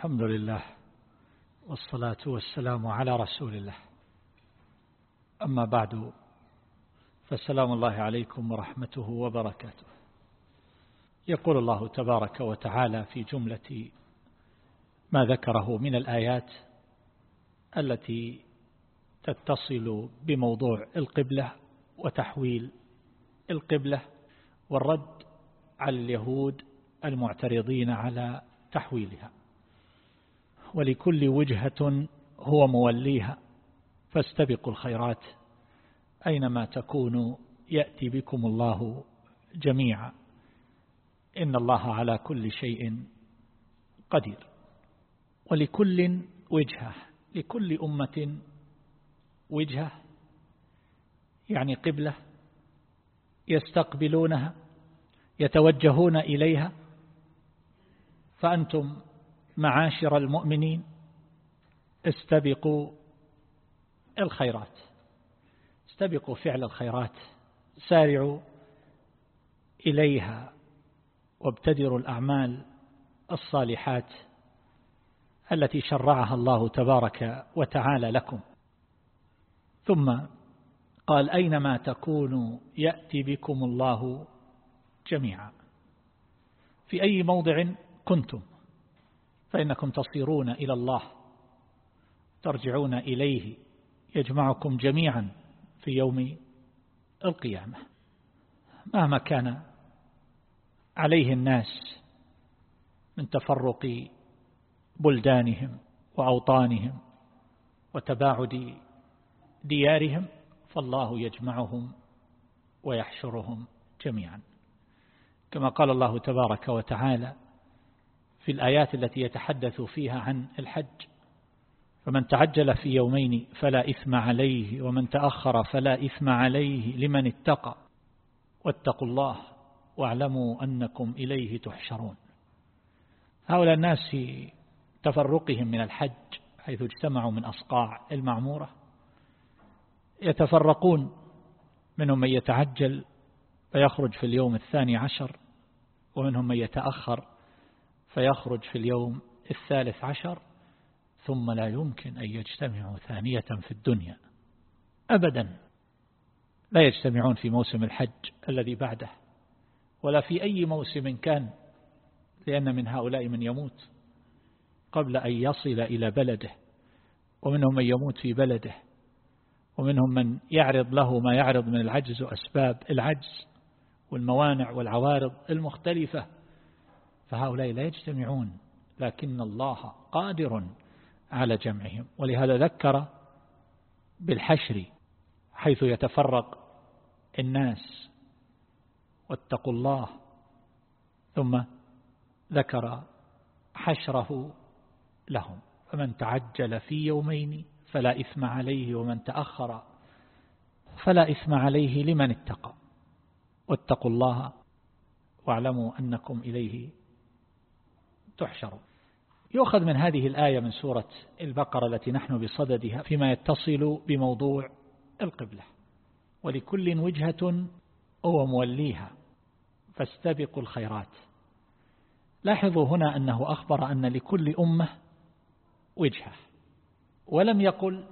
الحمد لله والصلاة والسلام على رسول الله. أما بعد فالسلام الله عليكم ورحمته وبركاته. يقول الله تبارك وتعالى في جملة ما ذكره من الآيات التي تتصل بموضوع القبلة وتحويل القبلة والرد على اليهود المعترضين على تحويلها. ولكل وجهة هو موليها. فاستبقوا الخيرات. أينما تكونوا يأتي بكم الله جميعا. إن الله على كل شيء قدير. ولكل وجهة لكل أمة وجهة يعني قبلة يستقبلونها يتوجهون إليها. فأنتم معاشر المؤمنين استبقوا الخيرات. استبقوا فعل الخيرات. سارعوا إليها وابتدروا الأعمال الصالحات التي شرعها الله تبارك وتعالى لكم. ثم قال أينما تكونوا يأتي بكم الله جميعا. في أي موضع كنتم؟ فإنكم تصيرون إلى الله ترجعون إليه يجمعكم جميعا في يوم القيامة. مهما كان عليه الناس من تفرق بلدانهم وأوطانهم وتباعد ديارهم فالله يجمعهم ويحشرهم جميعا. كما قال الله تبارك وتعالى في الآيات التي يتحدث فيها عن الحج. فمن تعجل في يومين فلا إثم عليه ومن تأخر فلا إثم عليه لمن اتقى. واتقوا الله واعلموا أنكم إليه تحشرون. هؤلاء الناس في تفرقهم من الحج حيث اجتمعوا من أصقاع المعمورة. يتفرقون منهم من يتعجل فيخرج في اليوم الثاني عشر ومنهم من يتأخر فيخرج في اليوم الثالث عشر ثم لا يمكن أن يجتمعوا ثانية في الدنيا. أبدا. لا يجتمعون في موسم الحج الذي بعده ولا في أي موسم كان لأن من هؤلاء من يموت قبل أن يصل إلى بلده ومنهم من يموت في بلده ومنهم من يعرض له ما يعرض من العجز وأسباب العجز والموانع والعوارض المختلفة. فهؤلاء لا يجتمعون لكن الله قادر على جمعهم. ولهذا ذكر بالحشر حيث يتفرق الناس واتقوا الله ثم ذكر حشره لهم. فمن تعجل في يومين فلا إثم عليه ومن تأخر فلا إثم عليه لمن اتقى. واتقوا الله واعلموا أنكم إليه تحشرون يؤخذ من هذه الآية من سورة البقرة التي نحن بصددها فيما يتصل بموضوع القبلة. ولكل وجهة هو موليها. فاستبقوا الخيرات. لاحظوا هنا أنه أخبر أن لكل أمة وجهة. ولم يقل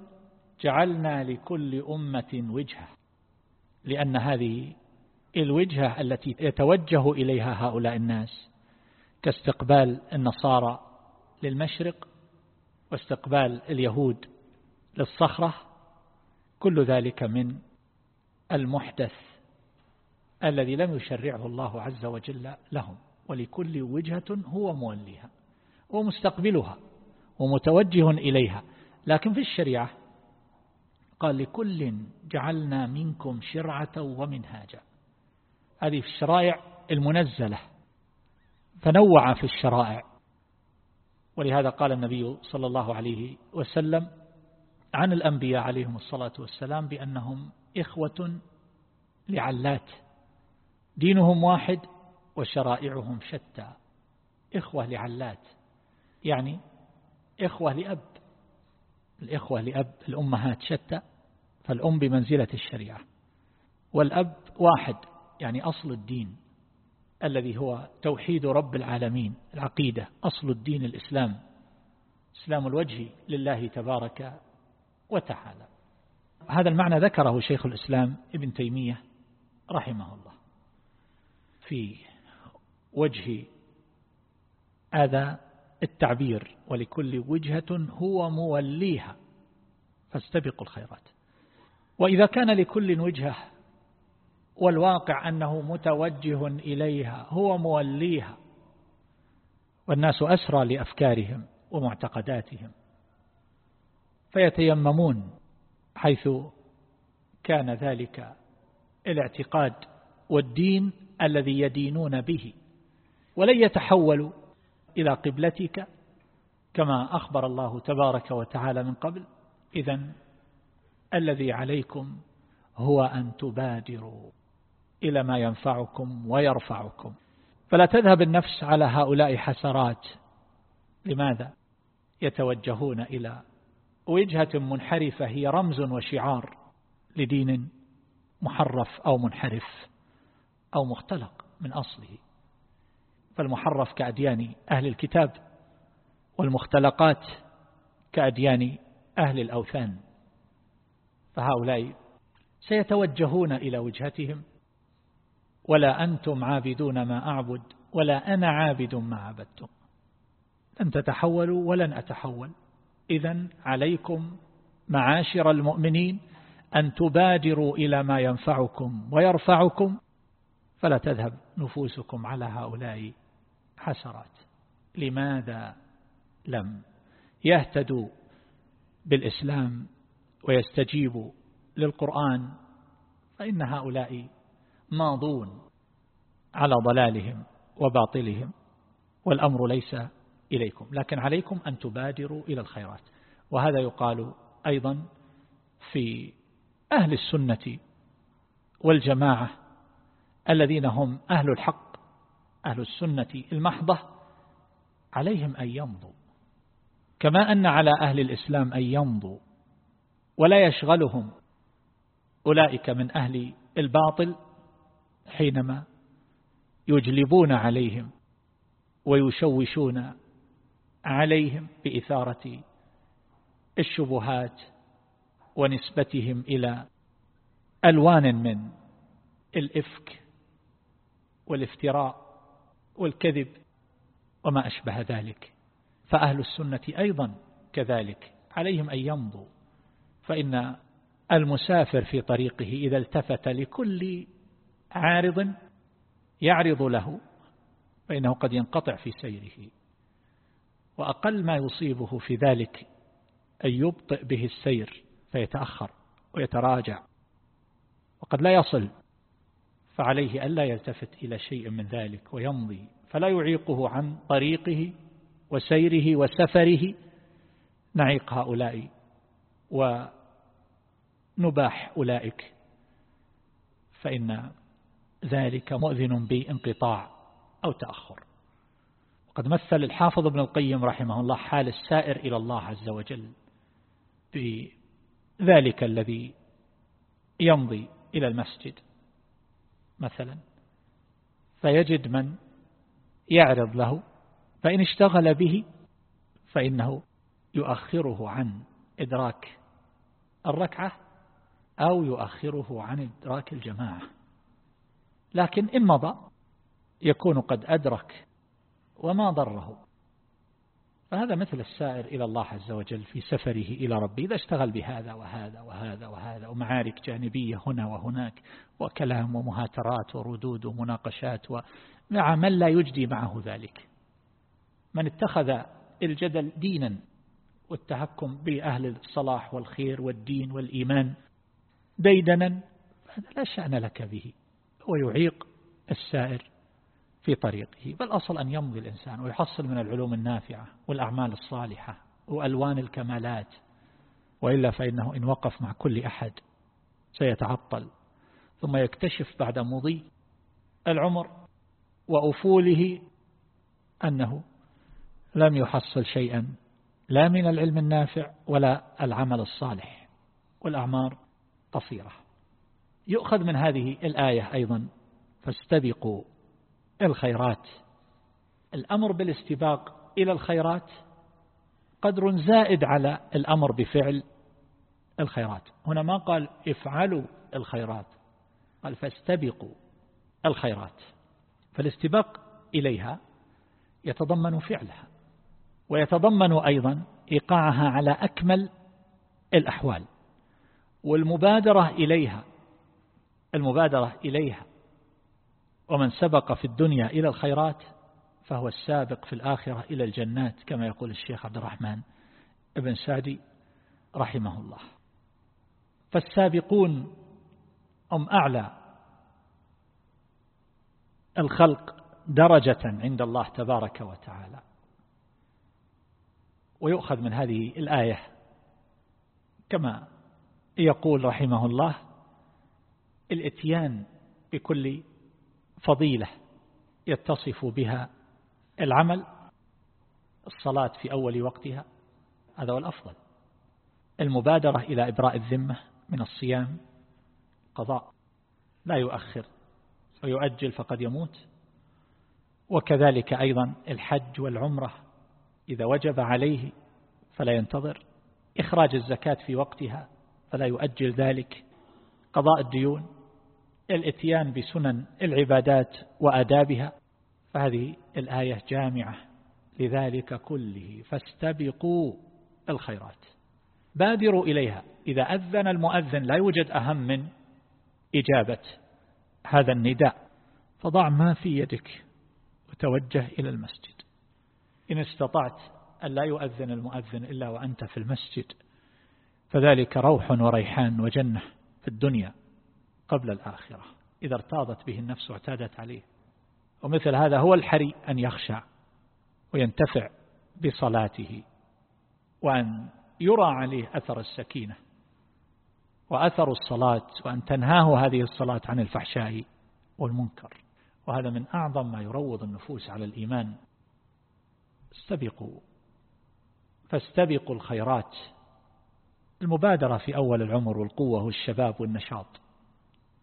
جعلنا لكل أمة وجهة لأن هذه الوجهة التي يتوجه إليها هؤلاء الناس كاستقبال النصارى للمشرق واستقبال اليهود للصخرة كل ذلك من المحدث الذي لم يشرعه الله عز وجل لهم ولكل وجهة هو موليها ومستقبلها ومتوجه إليها. لكن في الشريعة قال لكل جعلنا منكم شرعة ومنهاجا. هذه في الشرائع المنزلة. فنوع في الشرائع. ولهذا قال النبي صلى الله عليه وسلم عن الأنبياء عليهم الصلاة والسلام بأنهم إخوة لعلات. دينهم واحد وشرائعهم شتى. إخوة لعلات. يعني إخوة لأب. الإخوة لأب الأمهات شتى. فالأم بمنزلة الشريعة. والأب واحد يعني أصل الدين. الذي هو توحيد رب العالمين العقيدة أصل الدين الإسلام إسلام الوجه لله تبارك وتعالى. هذا المعنى ذكره شيخ الإسلام ابن تيمية رحمه الله في وجه هذا التعبير ولكل وجهة هو موليها فاستبقوا الخيرات. وإذا كان لكل وجهة والواقع أنه متوجه إليها هو موليها. والناس أسرى لأفكارهم ومعتقداتهم. فيتيممون حيث كان ذلك الاعتقاد والدين الذي يدينون به. ولن يتحولوا إلى قبلتك كما أخبر الله تبارك وتعالى من قبل. إذا الذي عليكم هو أن تبادروا. إلى ما ينفعكم ويرفعكم. فلا تذهب النفس على هؤلاء حسرات. لماذا؟ يتوجهون إلى وجهة منحرفة هي رمز وشعار لدين محرف أو منحرف أو مختلق من أصله. فالمحرف كأديان أهل الكتاب والمختلقات كأديان أهل الأوثان. فهؤلاء سيتوجهون إلى وجهتهم ولا أنتم عابدون ما أعبد ولا أنا عابد ما عبدتم. لن تتحولوا ولن أتحول. إذا عليكم معاشر المؤمنين أن تبادروا إلى ما ينفعكم ويرفعكم فلا تذهب نفوسكم على هؤلاء حسرات. لماذا لم يهتدوا بالإسلام ويستجيبوا للقرآن؟ فإن هؤلاء ماضون على ضلالهم وباطلهم والأمر ليس إليكم لكن عليكم أن تبادروا إلى الخيرات. وهذا يقال أيضا في أهل السنة والجماعة الذين هم أهل الحق أهل السنة المحضة عليهم أن يمضوا. كما أن على أهل الإسلام أن يمضوا ولا يشغلهم أولئك من أهل الباطل حينما يجلبون عليهم ويشوشون عليهم بإثارة الشبهات ونسبتهم إلى ألوان من الإفك والافتراء والكذب وما أشبه ذلك. فأهل السنة أيضا كذلك. عليهم أن يمضوا. فإن المسافر في طريقه إذا التفت لكل عارض يعرض له فإنه قد ينقطع في سيره. وأقل ما يصيبه في ذلك أن يبطئ به السير فيتأخر ويتراجع. وقد لا يصل فعليه ألا يلتفت إلى شيء من ذلك ويمضي. فلا يعيقه عن طريقه وسيره وسفره نعيق هؤلاء ونباح أولئك. فإن ذلك مؤذن بانقطاع أو تأخر. وقد مثل الحافظ ابن القيم رحمه الله حال السائر إلى الله عز وجل بذلك الذي يمضي إلى المسجد مثلا. فيجد من يعرض له فإن اشتغل به فإنه يؤخره عن إدراك الركعة أو يؤخره عن إدراك الجماعة. لكن إن مضى يكون قد أدرك وما ضره. فهذا مثل السائر إلى الله عز وجل في سفره إلى ربه إذا اشتغل بهذا وهذا وهذا وهذا ومعارك جانبية هنا وهناك وكلام ومهاترات وردود ومناقشات مع من لا يجدي معه ذلك. من اتخذ الجدل دينا والتحكم بأهل الصلاح والخير والدين والإيمان ديدنا هذا لا شأن لك به. هو يعيق السائر في طريقه. بل أصل أن يمضي الإنسان ويحصل من العلوم النافعة والأعمال الصالحة وألوان الكمالات. وإلا فإنه إن وقف مع كل أحد سيتعطل ثم يكتشف بعد مضي العمر وأفوله أنه لم يحصل شيئا لا من العلم النافع ولا العمل الصالح والأعمار قصيرة. يؤخذ من هذه الآية أيضا. فاستبقوا الخيرات. الأمر بالاستباق إلى الخيرات قدر زائد على الأمر بفعل الخيرات. هنا ما قال افعلوا الخيرات قال فاستبقوا الخيرات. فالاستباق إليها يتضمن فعلها ويتضمن أيضا إيقاعها على أكمل الأحوال والمبادرة إليها المبادرة إليها ومن سبق في الدنيا إلى الخيرات فهو السابق في الآخرة إلى الجنات كما يقول الشيخ عبد الرحمن ابن سعدي رحمه الله. فالسابقون هم أعلى الخلق درجة عند الله تبارك وتعالى. ويؤخذ من هذه الآية كما يقول رحمه الله الإتيان بكل فضيلة يتصف بها العمل الصلاة في أول وقتها هذا هو الأفضل. المبادرة إلى إبراء الذمة من الصيام قضاء لا يؤخر ويؤجل فقد يموت. وكذلك أيضا الحج والعمرة إذا وجب عليه فلا ينتظر. إخراج الزكاة في وقتها فلا يؤجل ذلك. قضاء الديون الإتيان بسنن العبادات وأدابها فهذه الآية جامعة لذلك كله. فاستبقوا الخيرات. بادروا إليها. إذا أذن المؤذن لا يوجد أهم من إجابة هذا النداء. فضع ما في يدك وتوجه إلى المسجد. إن استطعت أن لا يؤذن المؤذن إلا وأنت في المسجد فذلك روح وريحان وجنة في الدنيا. قبل الآخرة. إذا ارتاضت به النفس واعتادت عليه. ومثل هذا هو الحري أن يخشع وينتفع بصلاته وأن يرى عليه أثر السكينة وأثر الصلاة وأن تنهاه هذه الصلاة عن الفحشاء والمنكر. وهذا من أعظم ما يروض النفوس على الإيمان. استبقوا. فاستبقوا الخيرات. المبادرة في أول العمر والقوة والشباب والنشاط.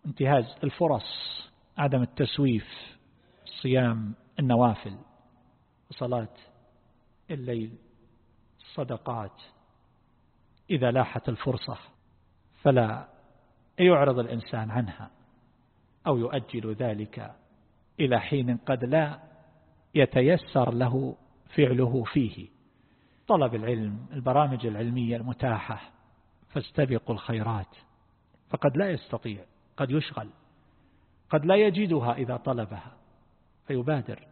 انتهاز الفرص عدم التسويف صيام النوافل وصلاة الليل الصدقات إذا لاحت الفرصة فلا يعرض الإنسان عنها أو يؤجل ذلك إلى حين قد لا يتيسر له فعله فيه. طلب العلم البرامج العلمية المتاحة فاستبقوا الخيرات فقد لا يستطيع قد يشغل قد لا يجدها إذا طلبها فيبادر.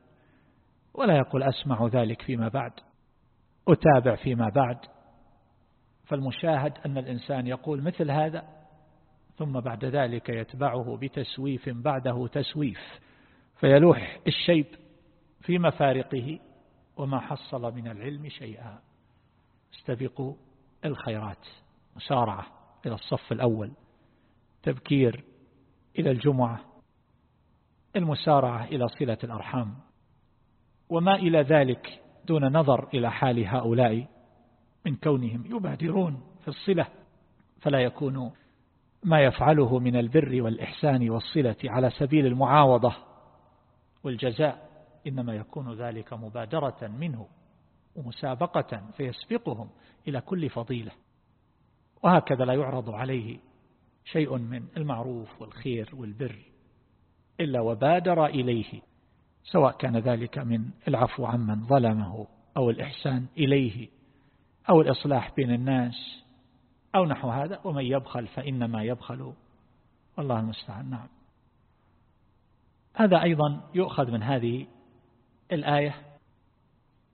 ولا يقول أسمع ذلك فيما بعد أتابع فيما بعد. فالمشاهد أن الإنسان يقول مثل هذا ثم بعد ذلك يتبعه بتسويف بعده تسويف فيلوح الشيب في مفارقه وما حصل من العلم شيئا. استبقوا الخيرات مسارعة إلى الصف الأول تبكير إلى الجمعة المسارعة إلى صلة الأرحام وما إلى ذلك دون نظر إلى حال هؤلاء من كونهم يبادرون في الصلة فلا يكون ما يفعله من البر والإحسان والصلة على سبيل المعاوضة والجزاء إنما يكون ذلك مبادرة منه ومسابقة فيسبقهم إلى كل فضيلة. وهكذا لا يعرض عليه شيء من المعروف والخير والبر إلا وبادر إليه سواء كان ذلك من العفو عمن ظلمه أو الإحسان إليه أو الإصلاح بين الناس أو نحو هذا ومن يبخل فإنما يبخل. والله المستعان. نعم. هذا أيضا يؤخذ من هذه الآية.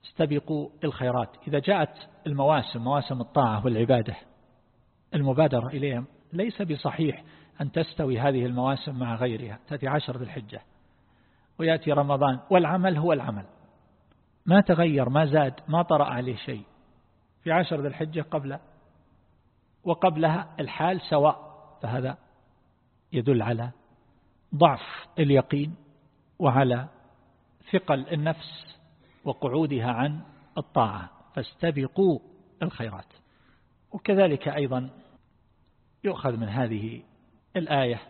استبقوا الخيرات. إذا جاءت المواسم مواسم الطاعة والعبادة المبادرة إليهم ليس بصحيح أن تستوي هذه المواسم مع غيرها. تأتي عشر ذي الحجة ويأتي رمضان. والعمل هو العمل. ما تغير ما زاد ما طرأ عليه شيء. في عشر ذي الحجة قبل وقبلها الحال سواء. فهذا يدل على ضعف اليقين وعلى ثقل النفس وقعودها عن الطاعة. فاستبقوا الخيرات. وكذلك أيضا يؤخذ من هذه الآية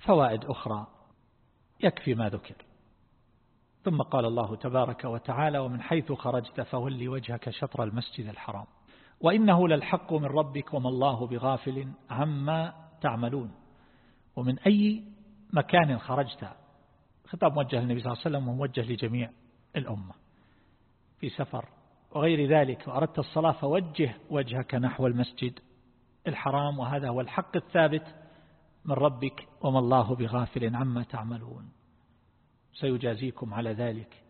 فوائد أخرى. يكفي ما ذكر. ثم قال الله تبارك وتعالى ومن حيث خرجت فولي وجهك شطر المسجد الحرام. وإنه للحق من ربك وما الله بغافل عما تعملون. ومن أي مكان خرجت؟ خطاب موجه للنبي صلى الله عليه وسلم وموجه لجميع الأمة. في سفر وغير ذلك وأردت الصلاة فوجه وجهك نحو المسجد الحرام وهذا هو الحق الثابت. من ربك وما الله بغافل عما تعملون. سيجازيكم على ذلك.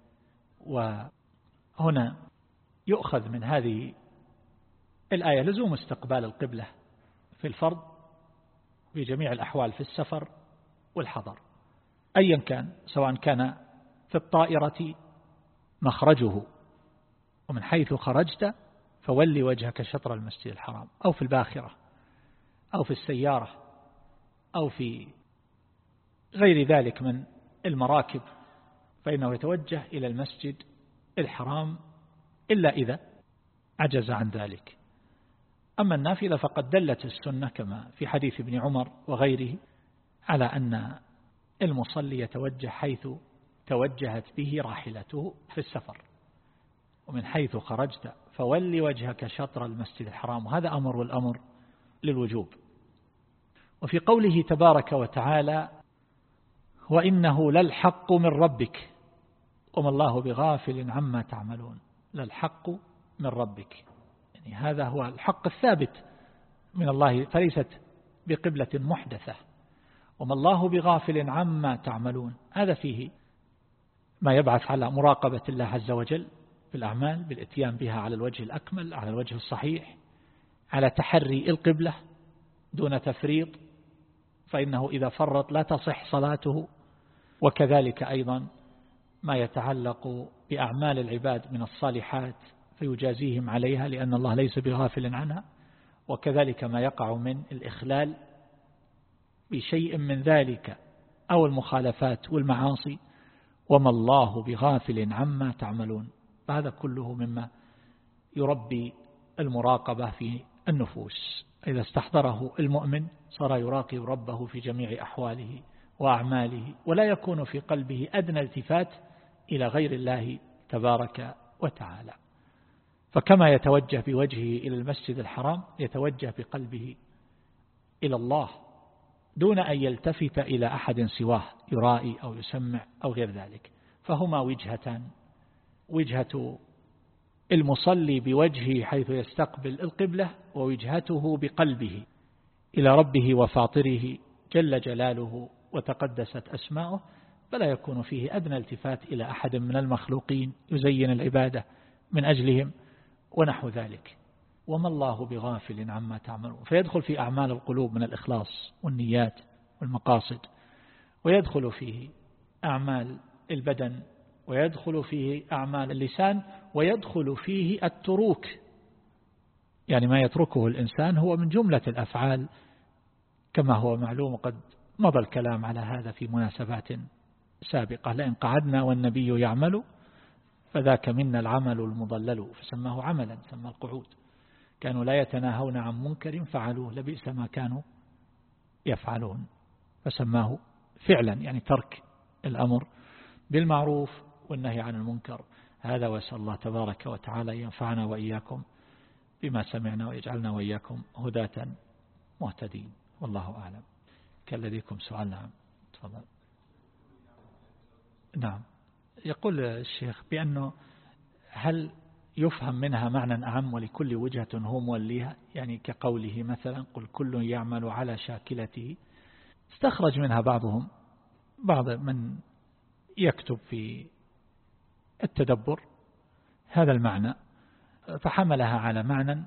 وهنا يؤخذ من هذه الآية لزوم استقبال القبلة في الفرض في جميع الأحوال في السفر والحضر. أيا كان سواء كان في الطائرة مخرجه ومن حيث خرجت فولي وجهك شطر المسجد الحرام أو في الباخرة. أو في السيارة أو في غير ذلك من المراكب فإنه يتوجه إلى المسجد الحرام إلا إذا عجز عن ذلك. أما النافلة فقد دلت السنة كما في حديث ابن عمر وغيره على أن المصلي يتوجه حيث توجهت به راحلته في السفر. ومن حيث خرجت فولي وجهك شطر المسجد الحرام وهذا أمر والأمر للوجوب. وفي قوله تبارك وتعالى وإنه للحق من ربك وما الله بغافل عما تعملون للحق من ربك. يعني هذا هو الحق الثابت من الله فليست بقبلة محدثة. وما الله بغافل عما تعملون هذا فيه ما يبعث على مراقبة الله عز وجل في الأعمال بالإتيان بها على الوجه الأكمل على الوجه الصحيح على تحري القبلة دون تفريط. فإنه إذا فرط لا تصح صلاته. وكذلك أيضا ما يتعلق بأعمال العباد من الصالحات فيجازيهم عليها لأن الله ليس بغافل عنها. وكذلك ما يقع من الإخلال بشيء من ذلك أو المخالفات والمعاصي. وما الله بغافل عما تعملون. فهذا كله مما يربي المراقبة في النفوس. إذا استحضره المؤمن صار يراقب ربه في جميع أحواله وأعماله ولا يكون في قلبه أدنى التفات إلى غير الله تبارك وتعالى. فكما يتوجه بوجهه إلى المسجد الحرام يتوجه بقلبه إلى الله دون أن يلتفت إلى أحد سواه يرائي أو يسمع أو غير ذلك. فهما وجهتان وجهة المصلي بوجهه حيث يستقبل القبلة ووجهته بقلبه إلى ربه وفاطره جل جلاله وتقدست أسماؤه فلا يكون فيه أدنى التفات إلى أحد من المخلوقين يزين العبادة من أجلهم ونحو ذلك. وما الله بغافل عما تعملون. فيدخل في أعمال القلوب من الإخلاص والنيات والمقاصد ويدخل فيه أعمال البدن ويدخل فيه أعمال اللسان ويدخل فيه التروك. يعني ما يتركه الإنسان هو من جملة الأفعال. كما هو معلوم قد مضى الكلام على هذا في مناسبات سابقة. لئن قعدنا والنبي يعمل فذاك منا العمل المضلل فسماه عملا سمى القعود. كانوا لا يتناهون عن منكر فعلوه لبئس ما كانوا يفعلون. فسماه فعلا يعني ترك الأمر بالمعروف والنهي عن المنكر. هذا وأسأل الله تبارك وتعالى ينفعنا وإياكم بما سمعنا ويجعلنا وإياكم هداة مهتدين. والله أعلم. كان لديكم سؤال نعم. تفضل. نعم. يقول الشيخ بأنه هل يفهم منها معنى أعم ولكل وجهة هو موليها؟ يعني كقوله مثلا قل كل يعمل على شاكلته. استخرج منها بعضهم بعض من يكتب في التدبر هذا المعنى. فحملها على معنى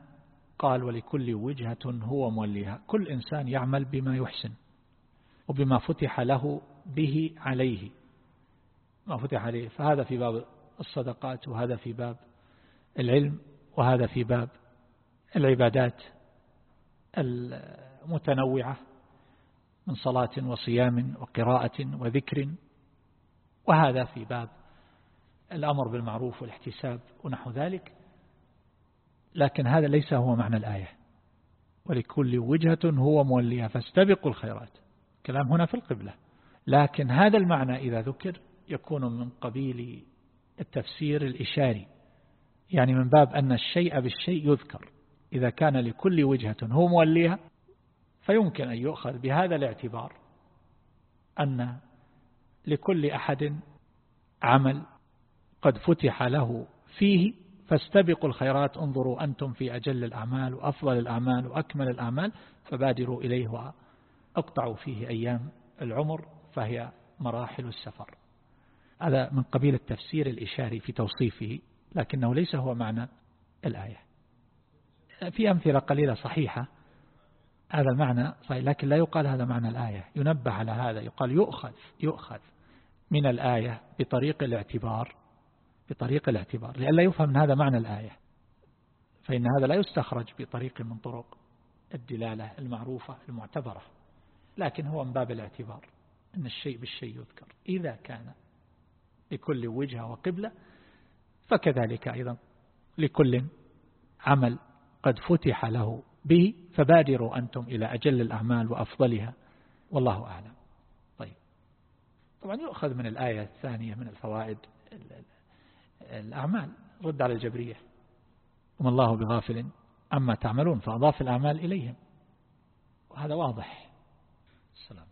قال ولكل وجهة هو موليها. كل إنسان يعمل بما يحسن وبما فتح له به عليه. ما فتح عليه فهذا في باب الصدقات وهذا في باب العلم وهذا في باب العبادات المتنوعة من صلاة وصيام وقراءة وذكر وهذا في باب الأمر بالمعروف والاحتساب ونحو ذلك لكن هذا ليس هو معنى الآية. ولكل وجهة هو موليها فاستبقوا الخيرات. كلام هنا في القبلة. لكن هذا المعنى إذا ذكر يكون من قبيل التفسير الإشاري. يعني من باب أن الشيء بالشيء يذكر. إذا كان لكل وجهة هو موليها فيمكن أن يؤخذ بهذا الاعتبار أن لكل أحد عمل قد فتح له فيه فاستبقوا الخيرات انظروا أنتم في أجل الأعمال وأفضل الأعمال وأكمل الأعمال فبادروا إليه وأقطعوا فيه أيام العمر فهي مراحل السفر. هذا من قبيل التفسير الإشاري في توصيفه لكنه ليس هو معنى الآية. في أمثلة قليلة صحيحة هذا المعنى صحيح لكن لا يقال هذا معنى الآية. ينبه على هذا يقال يؤخذ يؤخذ من الآية بطريق الاعتبار بطريق الاعتبار لأن لا يفهم من هذا معنى الآية. فإن هذا لا يستخرج بطريق من طرق الدلالة المعروفة المعتبرة لكن هو من باب الاعتبار أن الشيء بالشيء يذكر. إذا كان لكل وجهة وقبلة فكذلك أيضا لكل عمل قد فتح له به فبادروا أنتم إلى أجل الأعمال وأفضلها. والله أعلم. طيب. طبعا يؤخذ من الآية الثانية من الفوائد الأعمال. رد على الجبرية وما الله بغافل أما تعملون. فأضاف الأعمال إليهم. وهذا واضح. السلام